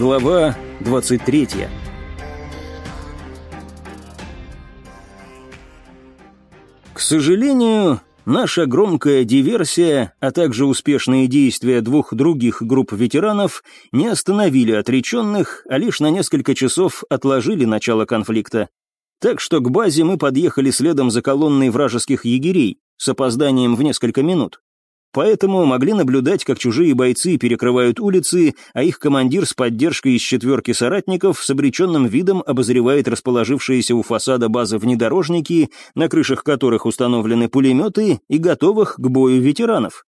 Глава 23 К сожалению, наша громкая диверсия, а также успешные действия двух других групп ветеранов не остановили отреченных, а лишь на несколько часов отложили начало конфликта. Так что к базе мы подъехали следом за колонной вражеских егерей, с опозданием в несколько минут. Поэтому могли наблюдать, как чужие бойцы перекрывают улицы, а их командир с поддержкой из четверки соратников с обреченным видом обозревает расположившиеся у фасада базы внедорожники, на крышах которых установлены пулеметы и готовых к бою ветеранов.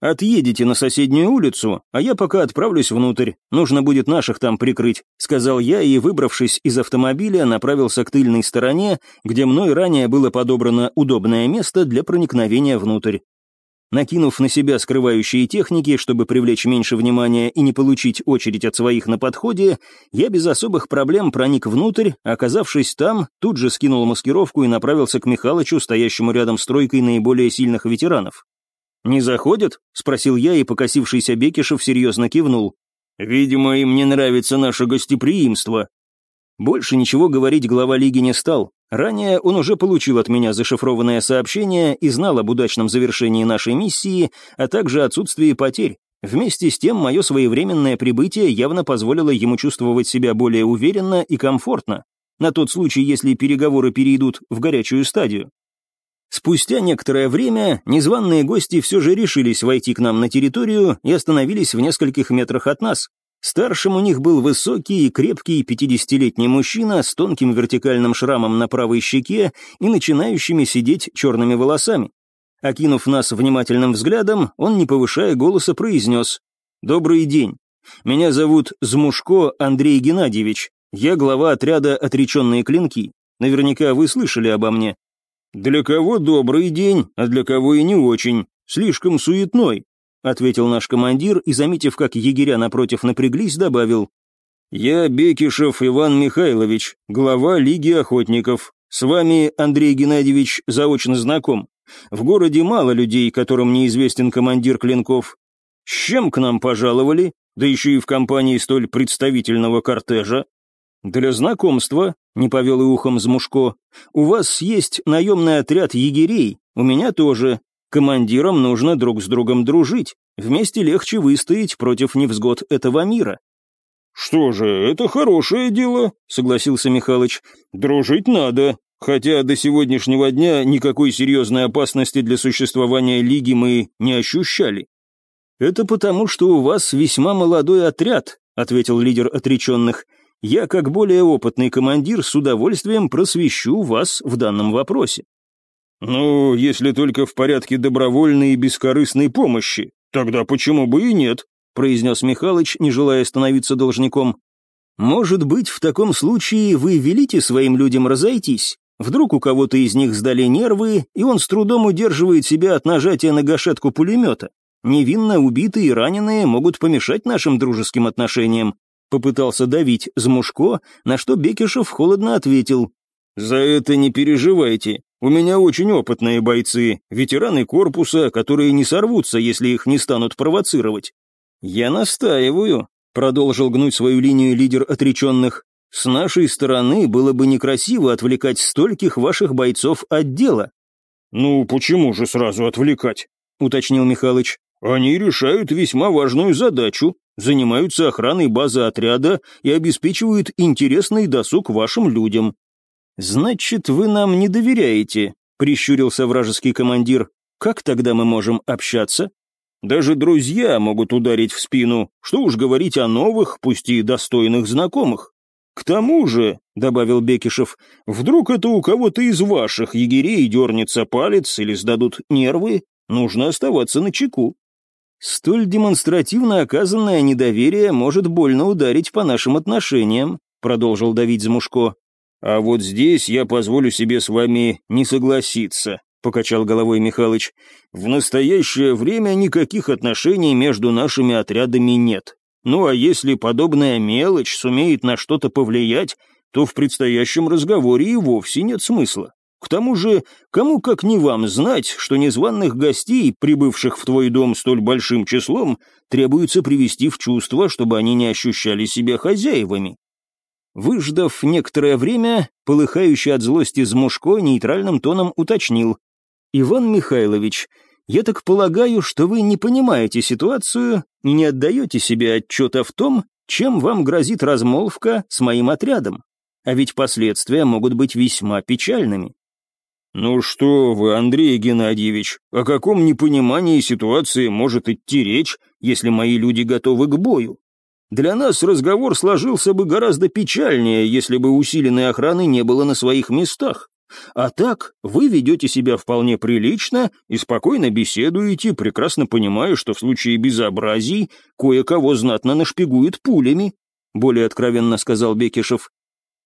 «Отъедете на соседнюю улицу, а я пока отправлюсь внутрь. Нужно будет наших там прикрыть», — сказал я и, выбравшись из автомобиля, направился к тыльной стороне, где мной ранее было подобрано удобное место для проникновения внутрь. Накинув на себя скрывающие техники, чтобы привлечь меньше внимания и не получить очередь от своих на подходе, я без особых проблем проник внутрь, оказавшись там, тут же скинул маскировку и направился к Михалычу, стоящему рядом с тройкой наиболее сильных ветеранов. «Не заходят?» — спросил я, и покосившийся Бекишев серьезно кивнул. «Видимо, им не нравится наше гостеприимство». Больше ничего говорить глава лиги не стал, Ранее он уже получил от меня зашифрованное сообщение и знал об удачном завершении нашей миссии, а также отсутствии потерь. Вместе с тем, мое своевременное прибытие явно позволило ему чувствовать себя более уверенно и комфортно, на тот случай, если переговоры перейдут в горячую стадию. Спустя некоторое время незваные гости все же решились войти к нам на территорию и остановились в нескольких метрах от нас. Старшим у них был высокий и крепкий пятидесятилетний мужчина с тонким вертикальным шрамом на правой щеке и начинающими сидеть черными волосами. Окинув нас внимательным взглядом, он, не повышая голоса, произнес «Добрый день. Меня зовут Змушко Андрей Геннадьевич. Я глава отряда «Отреченные клинки». Наверняка вы слышали обо мне». «Для кого добрый день, а для кого и не очень. Слишком суетной. — ответил наш командир и, заметив, как егеря напротив напряглись, добавил. «Я Бекишев Иван Михайлович, глава Лиги Охотников. С вами, Андрей Геннадьевич, заочно знаком. В городе мало людей, которым неизвестен командир клинков. С чем к нам пожаловали, да еще и в компании столь представительного кортежа?» «Для знакомства», — не повел и ухом Змушко, — «у вас есть наемный отряд егерей, у меня тоже, Командирам нужно друг с другом дружить, вместе легче выстоять против невзгод этого мира. «Что же, это хорошее дело», — согласился Михалыч. «Дружить надо, хотя до сегодняшнего дня никакой серьезной опасности для существования Лиги мы не ощущали». «Это потому, что у вас весьма молодой отряд», — ответил лидер отреченных. «Я, как более опытный командир, с удовольствием просвещу вас в данном вопросе». «Ну, если только в порядке добровольной и бескорыстной помощи, тогда почему бы и нет?» произнес Михалыч, не желая становиться должником. «Может быть, в таком случае вы велите своим людям разойтись? Вдруг у кого-то из них сдали нервы, и он с трудом удерживает себя от нажатия на гашетку пулемета. Невинно убитые и раненые могут помешать нашим дружеским отношениям». Попытался давить Змушко, на что Бекишев холодно ответил. «За это не переживайте. У меня очень опытные бойцы, ветераны корпуса, которые не сорвутся, если их не станут провоцировать. Я настаиваю, продолжил гнуть свою линию лидер отреченных. С нашей стороны было бы некрасиво отвлекать стольких ваших бойцов от дела. Ну, почему же сразу отвлекать? уточнил Михалыч. Они решают весьма важную задачу, занимаются охраной базы отряда и обеспечивают интересный досуг вашим людям. «Значит, вы нам не доверяете», — прищурился вражеский командир. «Как тогда мы можем общаться?» «Даже друзья могут ударить в спину, что уж говорить о новых, пусть и достойных знакомых. К тому же», — добавил Бекишев, — «вдруг это у кого-то из ваших егерей дернется палец или сдадут нервы, нужно оставаться на чеку». «Столь демонстративно оказанное недоверие может больно ударить по нашим отношениям», — продолжил давить Замушко. «А вот здесь я позволю себе с вами не согласиться», — покачал головой Михалыч. «В настоящее время никаких отношений между нашими отрядами нет. Ну а если подобная мелочь сумеет на что-то повлиять, то в предстоящем разговоре и вовсе нет смысла. К тому же, кому как не вам знать, что незваных гостей, прибывших в твой дом столь большим числом, требуется привести в чувство, чтобы они не ощущали себя хозяевами. Выждав некоторое время, полыхающий от злости Змушко нейтральным тоном уточнил. «Иван Михайлович, я так полагаю, что вы не понимаете ситуацию и не отдаете себе отчета в том, чем вам грозит размолвка с моим отрядом. А ведь последствия могут быть весьма печальными. «Ну что вы, Андрей Геннадьевич, о каком непонимании ситуации может идти речь, если мои люди готовы к бою? Для нас разговор сложился бы гораздо печальнее, если бы усиленной охраны не было на своих местах. А так, вы ведете себя вполне прилично и спокойно беседуете, прекрасно понимая, что в случае безобразий кое-кого знатно нашпигуют пулями», более откровенно сказал Бекишев.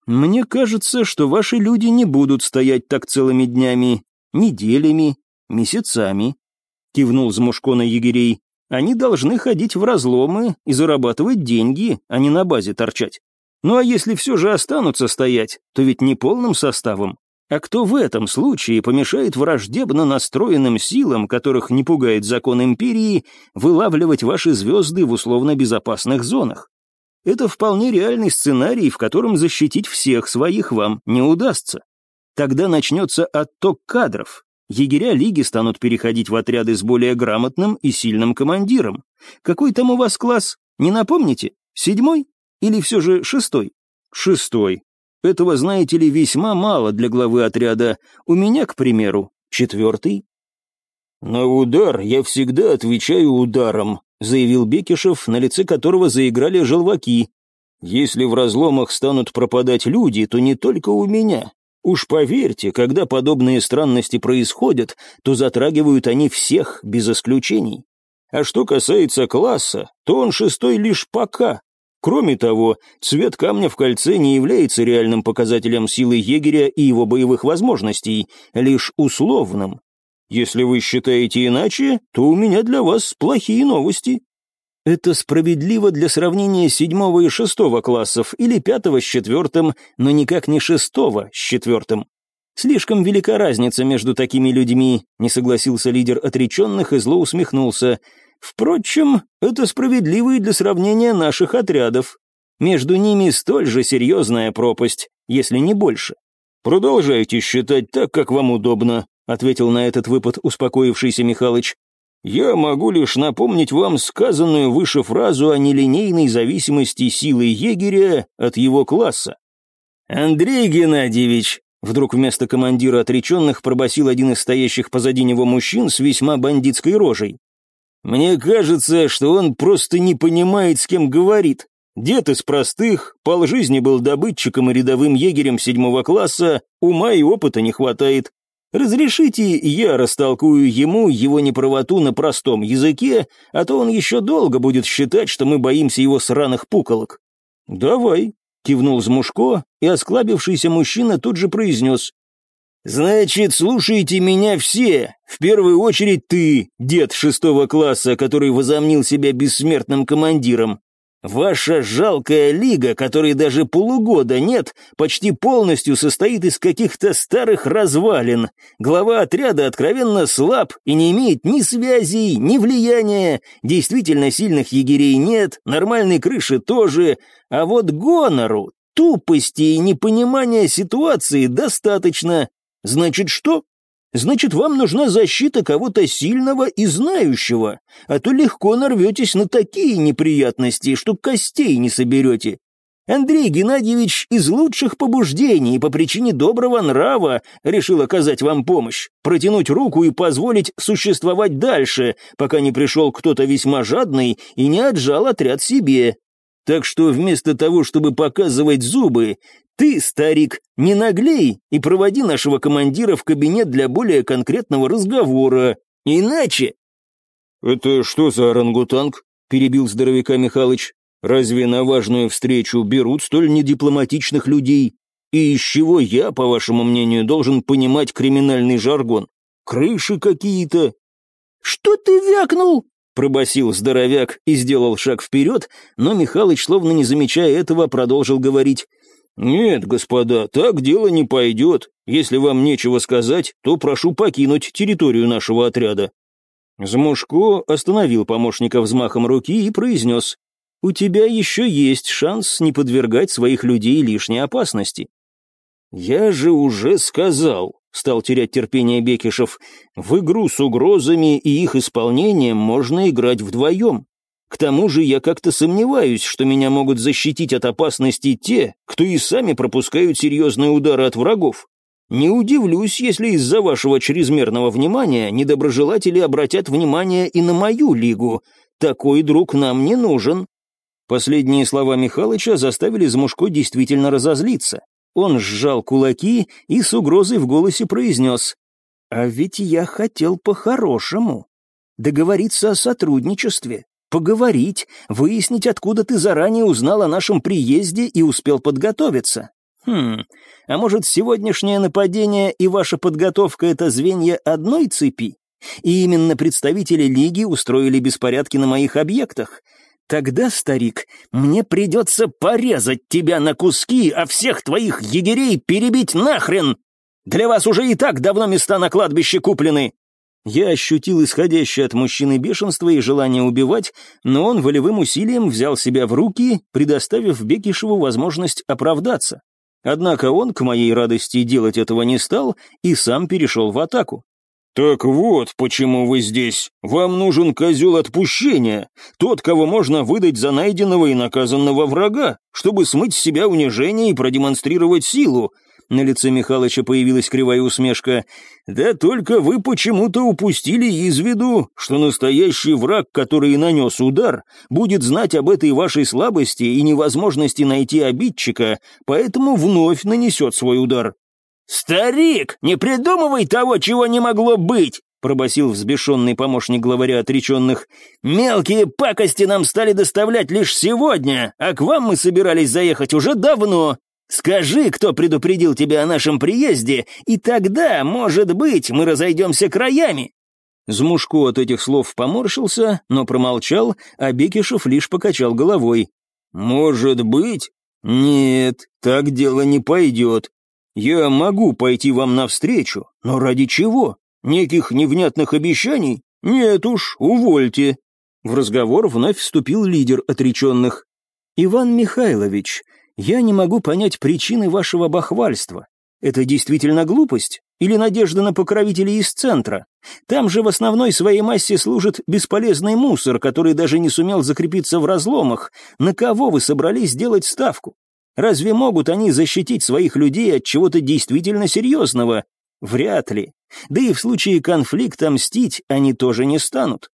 «Мне кажется, что ваши люди не будут стоять так целыми днями, неделями, месяцами», — кивнул Змушко на егерей. «Они должны ходить в разломы и зарабатывать деньги, а не на базе торчать. Ну а если все же останутся стоять, то ведь не полным составом. А кто в этом случае помешает враждебно настроенным силам, которых не пугает закон империи, вылавливать ваши звезды в условно безопасных зонах? Это вполне реальный сценарий, в котором защитить всех своих вам не удастся. Тогда начнется отток кадров. Егеря лиги станут переходить в отряды с более грамотным и сильным командиром. Какой там у вас класс? Не напомните? Седьмой? Или все же шестой? Шестой. Этого, знаете ли, весьма мало для главы отряда. У меня, к примеру, четвертый. На удар я всегда отвечаю ударом, заявил Бекишев, на лице которого заиграли желваки. «Если в разломах станут пропадать люди, то не только у меня. Уж поверьте, когда подобные странности происходят, то затрагивают они всех, без исключений. А что касается класса, то он шестой лишь пока. Кроме того, цвет камня в кольце не является реальным показателем силы егеря и его боевых возможностей, лишь условным. Если вы считаете иначе, то у меня для вас плохие новости». Это справедливо для сравнения седьмого и шестого классов или пятого с четвертым, но никак не шестого с четвертым. Слишком велика разница между такими людьми, не согласился лидер отреченных и зло усмехнулся. Впрочем, это справедливо и для сравнения наших отрядов. Между ними столь же серьезная пропасть, если не больше. Продолжайте считать так, как вам удобно, — ответил на этот выпад успокоившийся Михалыч. «Я могу лишь напомнить вам сказанную выше фразу о нелинейной зависимости силы егеря от его класса». «Андрей Геннадьевич», — вдруг вместо командира отреченных пробасил один из стоящих позади него мужчин с весьма бандитской рожей. «Мне кажется, что он просто не понимает, с кем говорит. Дед из простых, полжизни был добытчиком и рядовым егерем седьмого класса, ума и опыта не хватает. Разрешите, я растолкую ему его неправоту на простом языке, а то он еще долго будет считать, что мы боимся его сраных пуколок». «Давай», — кивнул Змушко, и осклабившийся мужчина тут же произнес. «Значит, слушайте меня все, в первую очередь ты, дед шестого класса, который возомнил себя бессмертным командиром. Ваша жалкая лига, которой даже полугода нет, почти полностью состоит из каких-то старых развалин. Глава отряда откровенно слаб и не имеет ни связей, ни влияния. Действительно сильных егерей нет, нормальной крыши тоже. А вот гонору, тупости и непонимания ситуации достаточно. Значит, что? Значит, вам нужна защита кого-то сильного и знающего, а то легко нарветесь на такие неприятности, что костей не соберете. Андрей Геннадьевич из лучших побуждений по причине доброго нрава решил оказать вам помощь, протянуть руку и позволить существовать дальше, пока не пришел кто-то весьма жадный и не отжал отряд себе. Так что вместо того, чтобы показывать зубы, ты, старик, не наглей и проводи нашего командира в кабинет для более конкретного разговора. Иначе...» «Это что за орангутанг?» — перебил здоровяка Михалыч. «Разве на важную встречу берут столь недипломатичных людей? И из чего я, по вашему мнению, должен понимать криминальный жаргон? Крыши какие-то?» «Что ты вякнул?» Пробасил здоровяк и сделал шаг вперед, но Михалыч, словно не замечая этого, продолжил говорить. «Нет, господа, так дело не пойдет. Если вам нечего сказать, то прошу покинуть территорию нашего отряда». Змушко остановил помощника взмахом руки и произнес, «У тебя еще есть шанс не подвергать своих людей лишней опасности». «Я же уже сказал», — стал терять терпение Бекишев, «в игру с угрозами и их исполнением можно играть вдвоем. К тому же я как-то сомневаюсь, что меня могут защитить от опасности те, кто и сами пропускают серьезные удары от врагов. Не удивлюсь, если из-за вашего чрезмерного внимания недоброжелатели обратят внимание и на мою лигу. Такой друг нам не нужен». Последние слова Михалыча заставили Змушко действительно разозлиться. Он сжал кулаки и с угрозой в голосе произнес «А ведь я хотел по-хорошему. Договориться о сотрудничестве, поговорить, выяснить, откуда ты заранее узнал о нашем приезде и успел подготовиться. Хм, а может, сегодняшнее нападение и ваша подготовка — это звенья одной цепи? И именно представители Лиги устроили беспорядки на моих объектах. Тогда, старик, мне придется порезать тебя на куски, а всех твоих егерей перебить нахрен! Для вас уже и так давно места на кладбище куплены. Я ощутил исходящее от мужчины бешенство и желание убивать, но он волевым усилием взял себя в руки, предоставив Бекишеву возможность оправдаться. Однако он, к моей радости, делать этого не стал и сам перешел в атаку. «Так вот, почему вы здесь. Вам нужен козел отпущения, тот, кого можно выдать за найденного и наказанного врага, чтобы смыть с себя унижение и продемонстрировать силу. На лице Михалыча появилась кривая усмешка. «Да только вы почему-то упустили из виду, что настоящий враг, который нанес удар, будет знать об этой вашей слабости и невозможности найти обидчика, поэтому вновь нанесет свой удар». «Старик, не придумывай того, чего не могло быть!» пробасил взбешенный помощник главаря отреченных. «Мелкие пакости нам стали доставлять лишь сегодня, а к вам мы собирались заехать уже давно. Скажи, кто предупредил тебя о нашем приезде, и тогда, может быть, мы разойдемся краями». Змушко от этих слов поморщился, но промолчал, а Бекишев лишь покачал головой. «Может быть? Нет, так дело не пойдет. Я могу пойти вам навстречу, но ради чего? Неких невнятных обещаний? Нет уж, увольте». В разговор вновь вступил лидер отреченных. «Иван Михайлович, я не могу понять причины вашего бахвальства. Это действительно глупость? Или надежда на покровителей из центра? Там же в основной своей массе служит бесполезный мусор, который даже не сумел закрепиться в разломах. На кого вы собрались сделать ставку? Разве могут они защитить своих людей от чего-то действительно серьезного? Вряд ли. Да и в случае конфликта мстить они тоже не станут.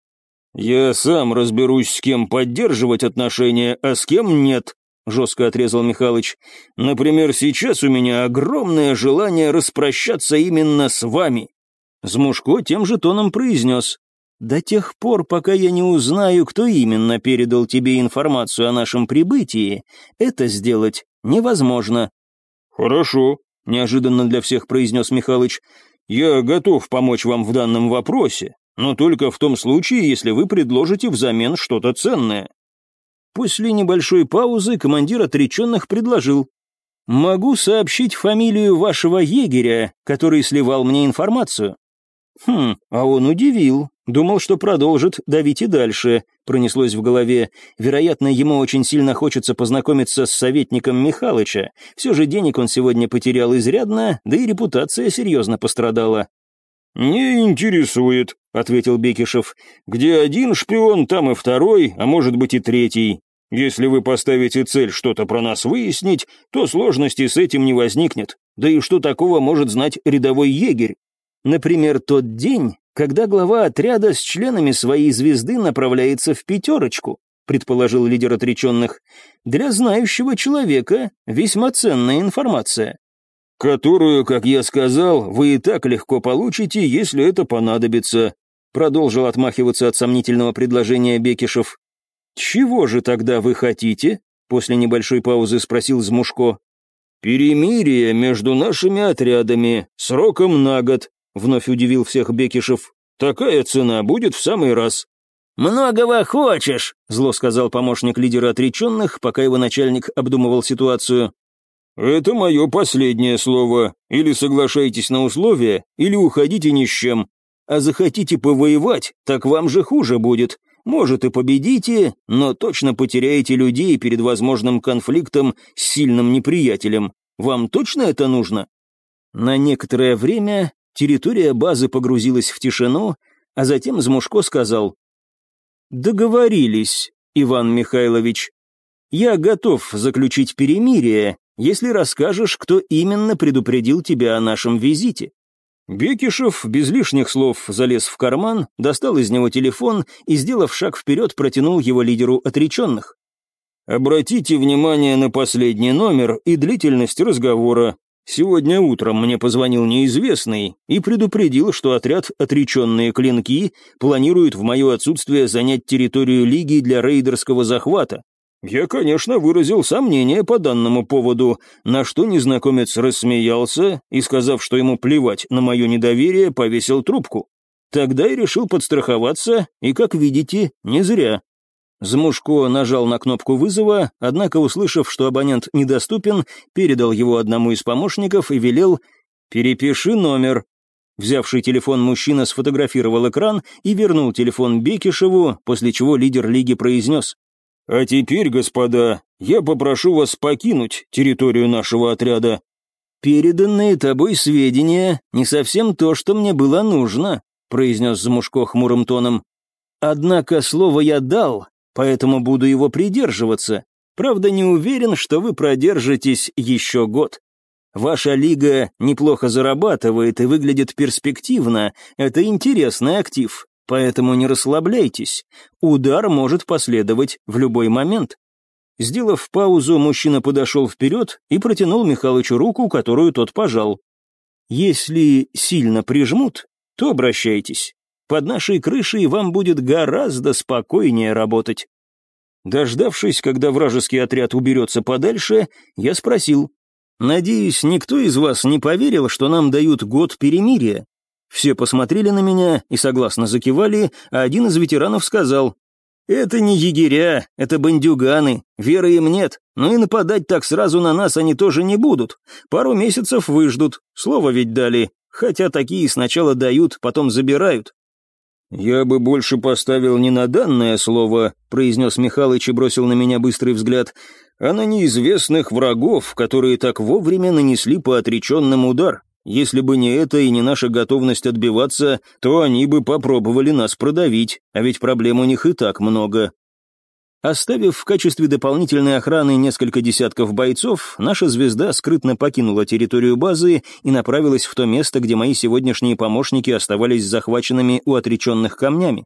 «Я сам разберусь, с кем поддерживать отношения, а с кем нет», — жестко отрезал Михалыч. «Например, сейчас у меня огромное желание распрощаться именно с вами». Змушко тем же тоном произнес. «До тех пор, пока я не узнаю, кто именно передал тебе информацию о нашем прибытии, это сделать невозможно». «Хорошо», — неожиданно для всех произнес Михалыч. «Я готов помочь вам в данном вопросе, но только в том случае, если вы предложите взамен что-то ценное». После небольшой паузы командир отреченных предложил. «Могу сообщить фамилию вашего егеря, который сливал мне информацию». «Хм, а он удивил. Думал, что продолжит давить и дальше», — пронеслось в голове. «Вероятно, ему очень сильно хочется познакомиться с советником Михалыча. Все же денег он сегодня потерял изрядно, да и репутация серьезно пострадала». «Не интересует», — ответил Бекишев. «Где один шпион, там и второй, а может быть и третий. Если вы поставите цель что-то про нас выяснить, то сложности с этим не возникнет. Да и что такого может знать рядовой егерь? Например, тот день, когда глава отряда с членами своей звезды направляется в пятерочку, предположил лидер отреченных. Для знающего человека весьма ценная информация. «Которую, как я сказал, вы и так легко получите, если это понадобится», продолжил отмахиваться от сомнительного предложения Бекишев. «Чего же тогда вы хотите?» — после небольшой паузы спросил Змушко. «Перемирие между нашими отрядами, сроком на год», — вновь удивил всех Бекишев. «Такая цена будет в самый раз». «Многого хочешь», — зло сказал помощник лидера отреченных, пока его начальник обдумывал ситуацию. «Это мое последнее слово. Или соглашайтесь на условия, или уходите ни с чем. А захотите повоевать, так вам же хуже будет. Может и победите, но точно потеряете людей перед возможным конфликтом с сильным неприятелем. Вам точно это нужно?» На некоторое время территория базы погрузилась в тишину, а затем Змушко сказал «Договорились, Иван Михайлович. Я готов заключить перемирие, если расскажешь, кто именно предупредил тебя о нашем визите». Бекишев без лишних слов залез в карман, достал из него телефон и, сделав шаг вперед, протянул его лидеру отреченных. «Обратите внимание на последний номер и длительность разговора. Сегодня утром мне позвонил неизвестный и предупредил, что отряд «Отреченные клинки» планирует в мое отсутствие занять территорию Лиги для рейдерского захвата. Я, конечно, выразил сомнение по данному поводу, на что незнакомец рассмеялся и, сказав, что ему плевать на мое недоверие, повесил трубку. Тогда и решил подстраховаться, и, как видите, не зря. Змушко нажал на кнопку вызова, однако, услышав, что абонент недоступен, передал его одному из помощников и велел «Перепиши номер». Взявший телефон мужчина сфотографировал экран и вернул телефон Бекишеву, после чего лидер лиги произнес «А теперь, господа, я попрошу вас покинуть территорию нашего отряда». «Переданные тобой сведения не совсем то, что мне было нужно», произнес Замушко хмурым тоном. «Однако слово я дал, поэтому буду его придерживаться. Правда, не уверен, что вы продержитесь еще год. Ваша лига неплохо зарабатывает и выглядит перспективно, это интересный актив. Поэтому не расслабляйтесь. Удар может последовать в любой момент. Сделав паузу, мужчина подошел вперед и протянул Михалычу руку, которую тот пожал. «Если сильно прижмут, то обращайтесь. Под нашей крышей вам будет гораздо спокойнее работать». Дождавшись, когда вражеский отряд уберется подальше, я спросил, «Надеюсь, никто из вас не поверил, что нам дают год перемирия?» Все посмотрели на меня и согласно закивали, а один из ветеранов сказал, «Это не егеря, это бандюганы, веры им нет, но и нападать так сразу на нас они тоже не будут. Пару месяцев выждут, слово ведь дали, хотя такие сначала дают, потом забирают». «Я бы больше поставил не на данное слово», — произнес Михалыч и бросил на меня быстрый взгляд, «а на неизвестных врагов, которые так вовремя нанесли по отреченным удар. Если бы не это и не наша готовность отбиваться, то они бы попробовали нас продавить, а ведь проблем у них и так много. Оставив в качестве дополнительной охраны несколько десятков бойцов, наша звезда скрытно покинула территорию базы и направилась в то место, где мои сегодняшние помощники оставались захваченными у отреченных камнями.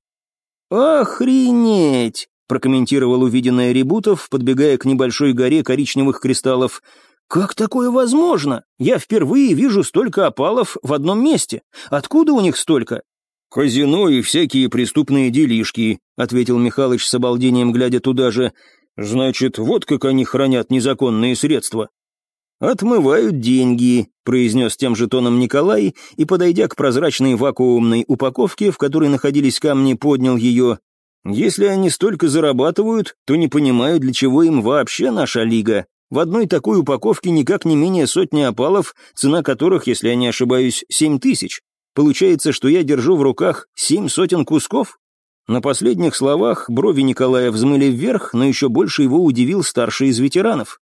«Охренеть!» — прокомментировал увиденное Ребутов, подбегая к небольшой горе коричневых кристаллов. «Как такое возможно? Я впервые вижу столько опалов в одном месте. Откуда у них столько?» «Казино и всякие преступные делишки», — ответил Михалыч с обалдением, глядя туда же. «Значит, вот как они хранят незаконные средства». «Отмывают деньги», — произнес тем же тоном Николай, и, подойдя к прозрачной вакуумной упаковке, в которой находились камни, поднял ее. «Если они столько зарабатывают, то не понимаю, для чего им вообще наша лига. В одной такой упаковке никак не менее сотни опалов, цена которых, если я не ошибаюсь, семь тысяч. Получается, что я держу в руках семь сотен кусков? На последних словах брови Николая взмыли вверх, но еще больше его удивил старший из ветеранов.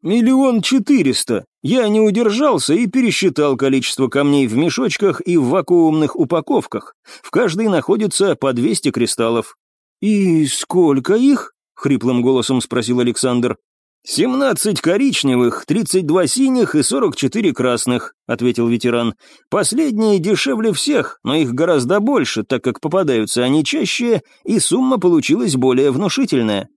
«Миллион четыреста. Я не удержался и пересчитал количество камней в мешочках и в вакуумных упаковках. В каждой находится по двести кристаллов». «И сколько их?» — хриплым голосом спросил Александр. «Семнадцать коричневых, тридцать два синих и сорок четыре красных», — ответил ветеран. «Последние дешевле всех, но их гораздо больше, так как попадаются они чаще, и сумма получилась более внушительная».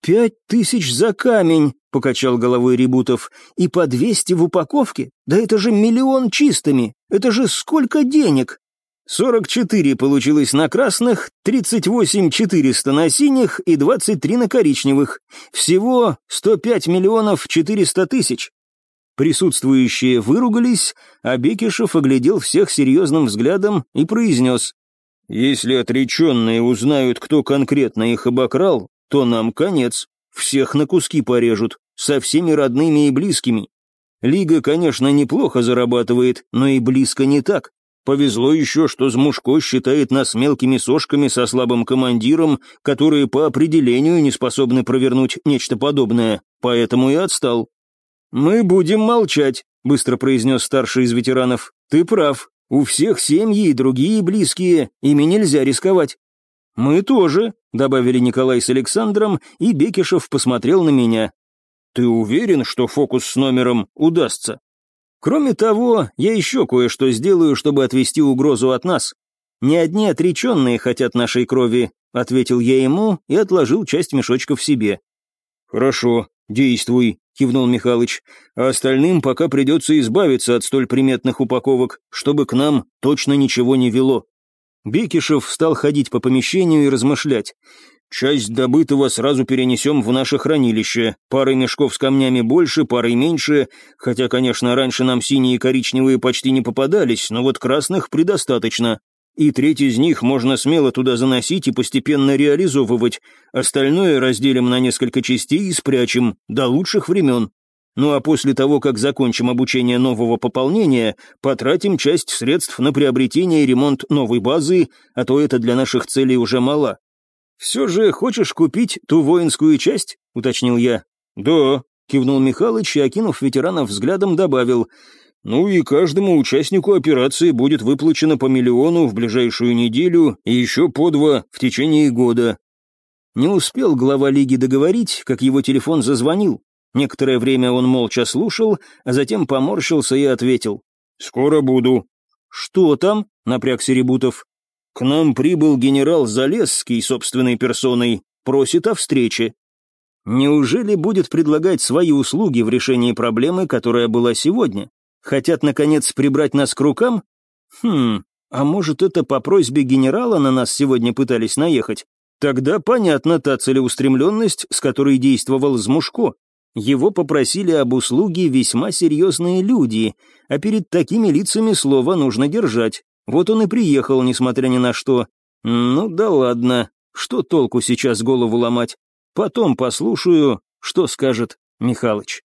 «Пять тысяч за камень», — покачал головой Ребутов, — «и по двести в упаковке? Да это же миллион чистыми! Это же сколько денег!» Сорок четыре получилось на красных, тридцать восемь четыреста на синих и двадцать три на коричневых. Всего сто пять миллионов четыреста тысяч. Присутствующие выругались, а Бекишев оглядел всех серьезным взглядом и произнес. «Если отреченные узнают, кто конкретно их обокрал, то нам конец. Всех на куски порежут, со всеми родными и близкими. Лига, конечно, неплохо зарабатывает, но и близко не так. Повезло еще, что Змушко считает нас мелкими сошками со слабым командиром, которые по определению не способны провернуть нечто подобное, поэтому и отстал. «Мы будем молчать», — быстро произнес старший из ветеранов. «Ты прав. У всех семьи и другие близкие, ими нельзя рисковать». «Мы тоже», — добавили Николай с Александром, и Бекишев посмотрел на меня. «Ты уверен, что фокус с номером удастся?» «Кроме того, я еще кое-что сделаю, чтобы отвести угрозу от нас. Не одни отреченные хотят нашей крови», — ответил я ему и отложил часть мешочка в себе. «Хорошо, действуй», — кивнул Михалыч, «а остальным пока придется избавиться от столь приметных упаковок, чтобы к нам точно ничего не вело». Бекишев стал ходить по помещению и размышлять. Часть добытого сразу перенесем в наше хранилище. Пары мешков с камнями больше, пары меньше, хотя, конечно, раньше нам синие и коричневые почти не попадались, но вот красных предостаточно. И треть из них можно смело туда заносить и постепенно реализовывать. Остальное разделим на несколько частей и спрячем, до лучших времен. Ну а после того, как закончим обучение нового пополнения, потратим часть средств на приобретение и ремонт новой базы, а то это для наших целей уже мало. «Все же хочешь купить ту воинскую часть?» — уточнил я. «Да», — кивнул Михалыч и, окинув ветеранов взглядом, добавил. «Ну и каждому участнику операции будет выплачено по миллиону в ближайшую неделю и еще по два в течение года». Не успел глава лиги договорить, как его телефон зазвонил. Некоторое время он молча слушал, а затем поморщился и ответил. «Скоро буду». «Что там?» — напрягся Ребутов. «К нам прибыл генерал Залесский собственной персоной, просит о встрече». Неужели будет предлагать свои услуги в решении проблемы, которая была сегодня? Хотят, наконец, прибрать нас к рукам? Хм, а может, это по просьбе генерала на нас сегодня пытались наехать? Тогда понятна та целеустремленность, с которой действовал Змушко. Его попросили об услуге весьма серьезные люди, а перед такими лицами слово нужно держать. Вот он и приехал, несмотря ни на что. Ну да ладно, что толку сейчас голову ломать? Потом послушаю, что скажет Михалыч.